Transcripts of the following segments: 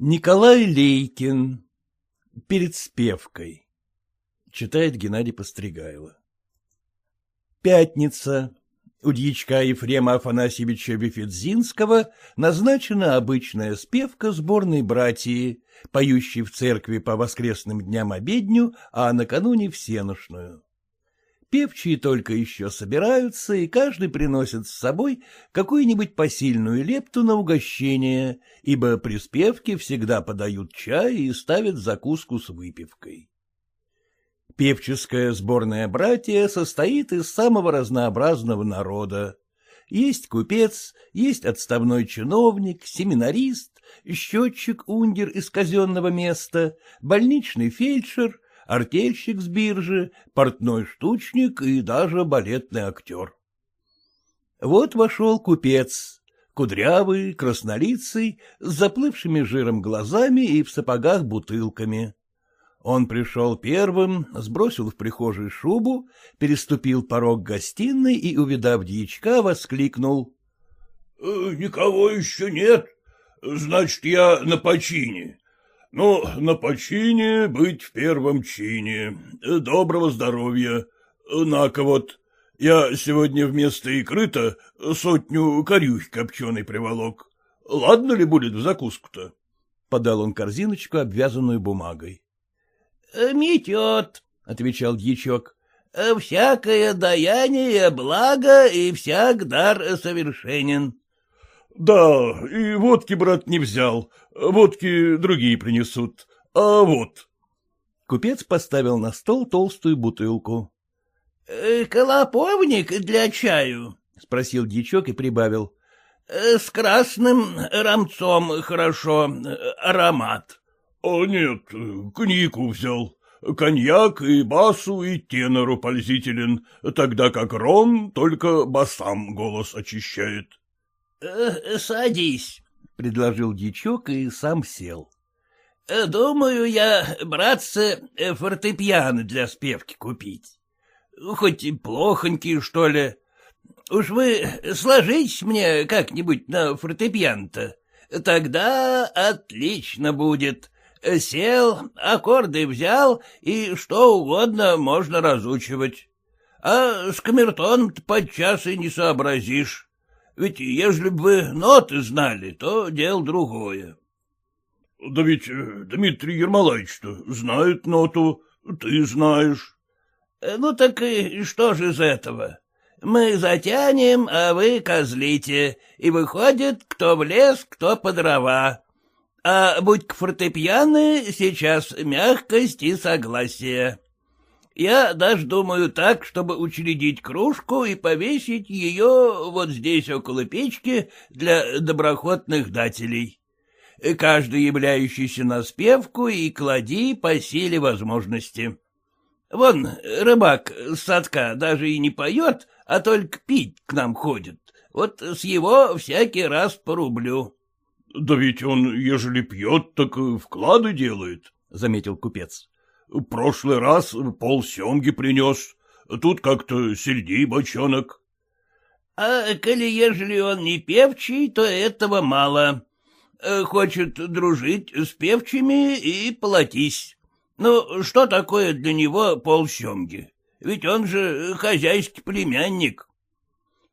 Николай Лейкин. Перед спевкой. Читает Геннадий Постригайло. Пятница. У дьячка Ефрема Афанасьевича Бефедзинского назначена обычная спевка сборной братьи, поющей в церкви по воскресным дням обедню, а накануне всеношную. Певчие только еще собираются, и каждый приносит с собой какую-нибудь посильную лепту на угощение, ибо при спевке всегда подают чай и ставят закуску с выпивкой. Певческое сборное братье состоит из самого разнообразного народа. Есть купец, есть отставной чиновник, семинарист, счетчик-ундер из казенного места, больничный фельдшер, артельщик с биржи, портной штучник и даже балетный актер. Вот вошел купец, кудрявый, краснолицый, с заплывшими жиром глазами и в сапогах бутылками. Он пришел первым, сбросил в прихожей шубу, переступил порог гостиной и, увидав дьячка, воскликнул. «Э, — Никого еще нет. Значит, я на почине. Ну, на почине быть в первом чине. Доброго здоровья. На-ка вот, я сегодня вместо икры-то сотню корюх копченый приволок. Ладно ли будет в закуску-то? Подал он корзиночку, обвязанную бумагой. «Э, — Метет, — отвечал дьячок. — Всякое даяние благо и всяк дар совершенен. — Да, и водки, брат, не взял. Водки другие принесут. А вот. Купец поставил на стол толстую бутылку. «Э, — Колоповник для чаю? — спросил дьячок и прибавил. «Э, — С красным рамцом хорошо, аромат. — А нет, коньяку взял. Коньяк и басу, и тенору пользителен, тогда как ром только басам голос очищает. —— Садись, — предложил дичок и сам сел. — Думаю я, братцы, фортепиано для спевки купить. Хоть и плохонькие, что ли. Уж вы сложитесь мне как-нибудь на фортепиано-то. Тогда отлично будет. Сел, аккорды взял, и что угодно можно разучивать. А с камертоном подчас и не сообразишь. Ведь ежели бы вы ноты знали, то дело другое. — Да ведь э, Дмитрий Ермолаевич-то знает ноту, ты знаешь. Э, — Ну так и что же из этого? Мы затянем, а вы козлите, и выходит, кто в лес, кто по дрова. А будь к фортепиано, сейчас мягкость и согласие. Я даже думаю так, чтобы учредить кружку и повесить ее вот здесь около печки для доброхотных дателей. Каждый являющийся на спевку и клади по силе возможности. Вон рыбак с садка даже и не поет, а только пить к нам ходит. Вот с его всякий раз по рублю. — Да ведь он, ежели пьет, так вклады делает, — заметил купец. Прошлый раз пол семги принес, тут как-то сельди бочонок. — А коли ежели он не певчий, то этого мало. Хочет дружить с певчими и платись. Ну, что такое для него пол семги? Ведь он же хозяйский племянник.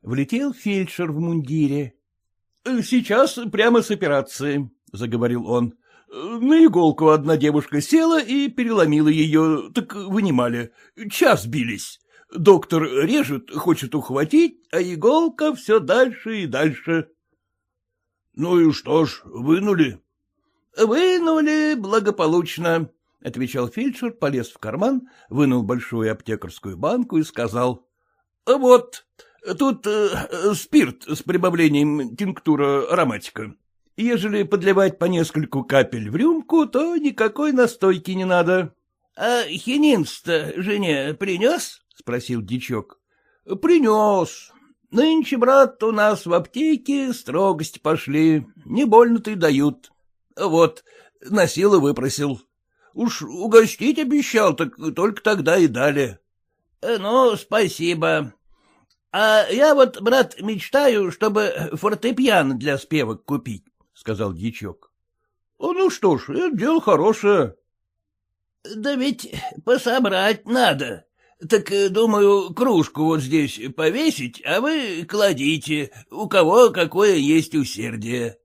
Влетел фельдшер в мундире. — Сейчас прямо с операции, — заговорил он. На иголку одна девушка села и переломила ее, так вынимали. Час бились. Доктор режет, хочет ухватить, а иголка все дальше и дальше. — Ну и что ж, вынули? — Вынули благополучно, — отвечал фельдшер, полез в карман, вынул большую аптекарскую банку и сказал. — Вот, тут э, спирт с прибавлением тинктура ароматика. Ежели подливать по нескольку капель в рюмку, то никакой настойки не надо. — А хининс-то жене принес? — спросил дичок. — Принес. Нынче, брат, у нас в аптеке строгости пошли, не больно-то и дают. Вот, на силу выпросил. Уж угостить обещал, так только тогда и дали. — Ну, спасибо. А я вот, брат, мечтаю, чтобы фортепиано для спевок купить. — сказал дьячок. — Ну что ж, это дело хорошее. — Да ведь пособрать надо. Так, думаю, кружку вот здесь повесить, а вы кладите, у кого какое есть усердие.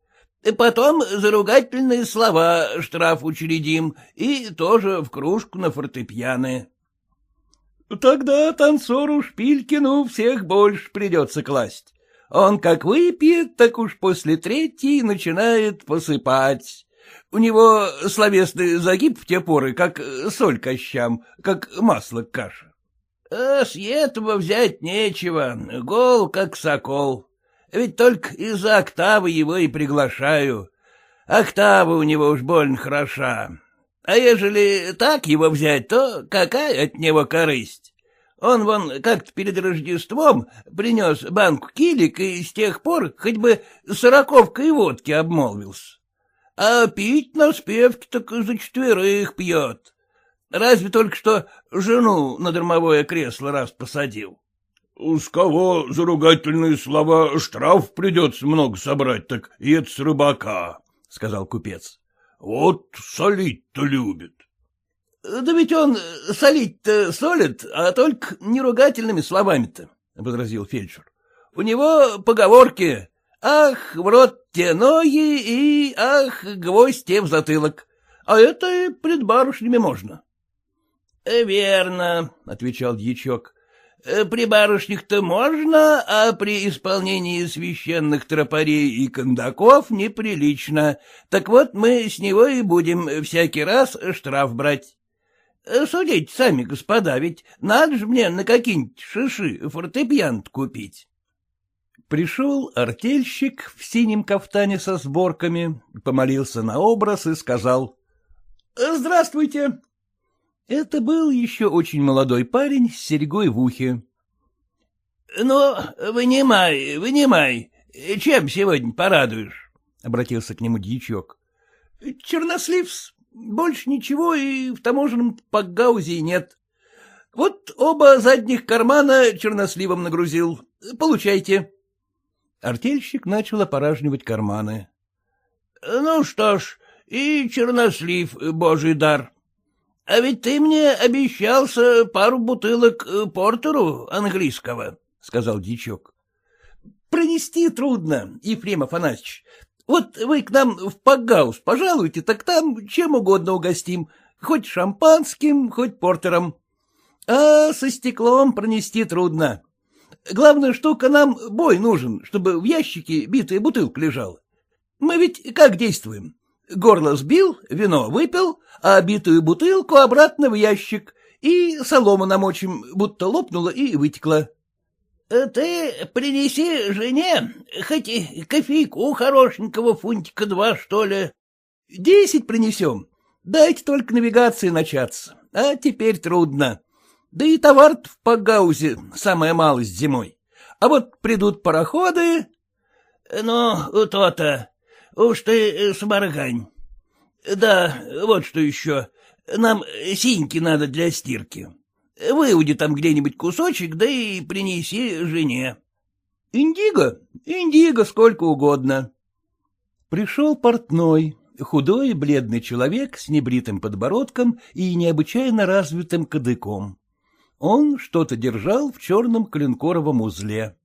Потом заругательные слова штраф учредим и тоже в кружку на фортепиано. — Тогда танцору Шпилькину всех больше придется класть. Он как выпьет, так уж после третьей начинает посыпать. У него словесный загиб в те поры, как соль кощам, как масло к каше. А с этого взять нечего, гол как сокол. Ведь только из-за октавы его и приглашаю. Октава у него уж больно хороша. А ежели так его взять, то какая от него корысть? Он вон как-то перед Рождеством принес банку килик и с тех пор хоть бы сороковкой водки обмолвился. А пить на спевке так за четверых пьет. Разве только что жену на дармовое кресло раз посадил. — С кого заругательные слова штраф придется много собрать, так и это с рыбака, — сказал купец. Вот солить-то любит. — Да ведь он солить-то солит, а только неругательными словами-то, — возразил фельдшер. — У него поговорки «Ах, в рот те ноги» и «Ах, гвоздь те в затылок». А это и пред барышнями можно. — Верно, — отвечал дьячок. Э, при барышнях-то можно, а при исполнении священных тропарей и кондаков неприлично. Так вот мы с него и будем всякий раз штраф брать. Э, судите сами, господа, ведь надо же мне на какие-нибудь шиши фортепьян купить. Пришел артельщик в синем кафтане со сборками, помолился на образ и сказал «Здравствуйте, это был еще очень молодой парень с серьгой в ухе. — Ну, вынимай, вынимай. Чем сегодня порадуешь? — обратился к нему дьячок. — Черносливс. Больше ничего и в таможенном пакгаузе нет. Вот оба задних кармана черносливом нагрузил. Получайте. Артельщик начал опоражнивать карманы. — Ну что ж, и чернослив, божий дар, а ведь ты мне обещался пару бутылок э, портеру английского, — сказал дичок. — Пронести трудно, Ефрем Афанасьевич. Вот вы к нам в Пакгаус пожалуйте, так там чем угодно угостим, хоть шампанским, хоть портером. А со стеклом пронести трудно. Главная штука нам бой нужен, чтобы в ящике битая бутылка лежала. Мы ведь как действуем? Горло сбил, вино выпил, а битую бутылку обратно в ящик, и солому намочим, будто лопнула и вытекла. — Ты принеси жене хоть кофейку хорошенького фунтика два, что ли. — Десять принесем. Дайте только навигации начаться, а теперь трудно. Да и товар в Пагаузе самая малость зимой. А вот придут пароходы... — Ну, то-то. Уж ты э, сморгань. Да, вот что еще. Нам синьки надо для стирки. Выуди там где-нибудь кусочек, да и принеси жене. Индиго? Индиго сколько угодно. Пришел портной, худой и бледный человек с небритым подбородком и необычайно развитым кадыком. Он что-то держал в черном клинкоровом узле.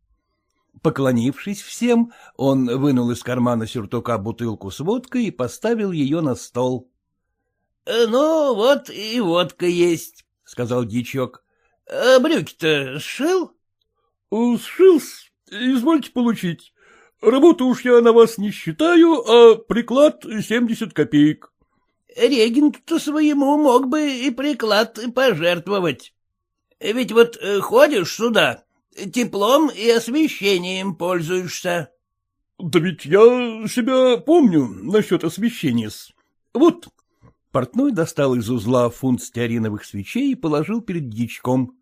Поклонившись всем, он вынул из кармана сюртука бутылку с водкой и поставил ее на стол. — Ну, вот и водка есть, — сказал дичок. А — Брюки-то сшил? — Сшил, извольте получить. Работу уж я на вас не считаю, а приклад семьдесят копеек. — Регент-то своему мог бы и приклад пожертвовать. Ведь вот э, ходишь сюда, Теплом и освещением пользуешься. — Да ведь я себя помню насчет освещения. Вот. Портной достал из узла фунт стеариновых свечей и положил перед дичком.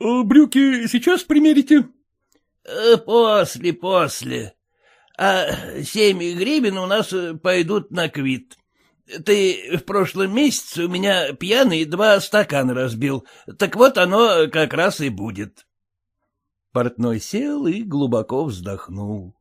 «Э, — Брюки сейчас примерите? Э, — После, после. А семь гривен у нас пойдут на квит. Ты в прошлом месяце у меня пьяный два стакана разбил, так вот оно как раз и будет. Портной сел и глубоко вздохнул.